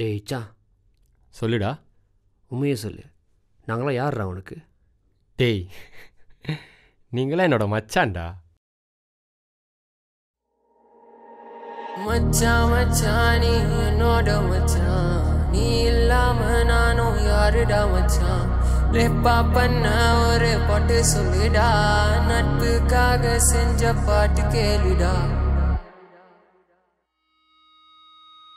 டேய் சா சொல்லுடா. உண்மையை சொல்லு. நாங்களாம் யார்ரா உனக்கு? டேய் நீங்களாம் என்னோட மச்சான்டா. மச்சான் மச்சான் நீ என்னோட மச்சான் நீ இல்லாம நானும் யாருடா மச்சான் ரெப்பா பண்ண ஒரு பாட்டு சொல்லுடா. நட்புக்காக செஞ்ச பாட்டு கேளுடா.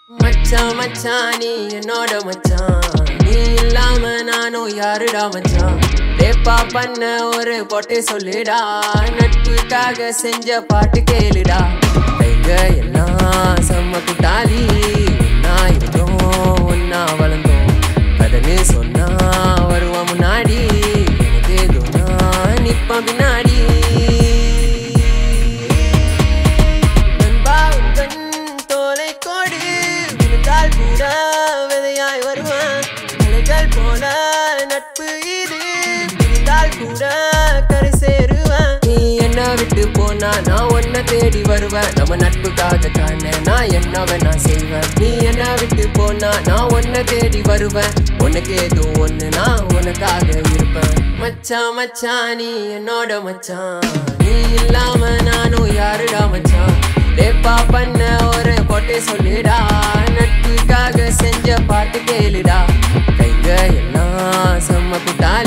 மச்சான் மச்சான் நீ என்னோட மச்சான் நீ இல்லாம நானும் யாருடா மச்சான் ரேப்பா பண்ண ஒரு பொட்டை சொல்லுடா. நட்புக்காக செஞ்ச பாட்டு கேளுடா. எங்க எல்லாம் நட்பு இது. இருந்தால் கூட கரை சேருவேன். நீ என்ன விட்டு போனா நான் உன்னை தேடி வருவேன். நம்ம நட்புக்காக காண நான் என்ன வேணா செய்வேன். நீ என்ன விட்டு போனா நான் உன்னை தேடி வருவேன். உனக்கு ஏதோ ஒன்று நான் உனக்காக இருப்பேன். மச்சான் மச்சான் நீ என்னோட மச்சான் நீ இல்லாம நானும் யாருடா மச்சான் டேப்பா பண்ண ஒரு கொட்டை சொல்லிடா. நட்புக்காக செஞ்ச பாட்டு கேளுடா. கைங்க எல்லாம் uma budalha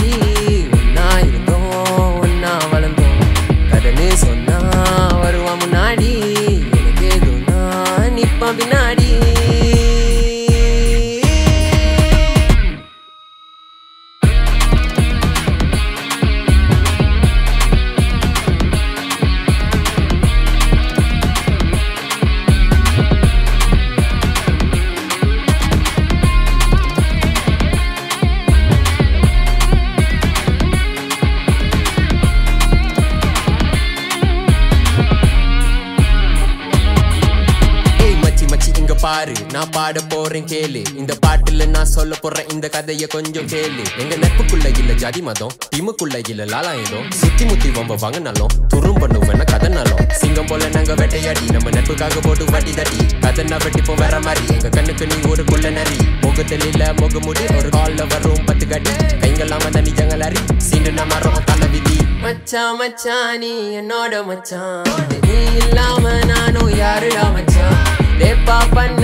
பாரு நான் பாட போறேன் கேளு. இந்த பாட்டுல நான் சொல்ல போறேன் இந்த கதைய கொஞ்சம் கேளு. எங்க நட்புக்குள்ள இல்ல ஜாதி மதம் திமுக்குள்ள இல்ல ஏதோ சுத்தி முத்தி வம்ப வாங்கினாலும் துரும் பண்ணுவேன் நல்லோம் சிங்கம் போல நாங்க வேட்டையாடி நம்ம நட்புக்காக போட்டு வட்டி தட்டி. கதை நான் வெட்டிப்போம் வேற மாதிரி எங்க கண்ணுக்கு நீ ஒரு குள்ள நரி. முகத்தில் இல்ல முகமுடி ஒரு கால்ல வரும் பத்து கட்டி. கைங்கெல்லாம் தனி ஜங்கலாரி சீண்டு நம்ம மரம் தலை விதி. மச்சான் மச்சான் நீ என்னோட மச்சான். நீ இல்லாம நானும் யாருடா மச்சான்? ரேப்பா பண்ண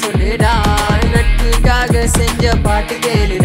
சொல்லுடா நட்புக்காக செஞ்ச பாட்டு கேளு.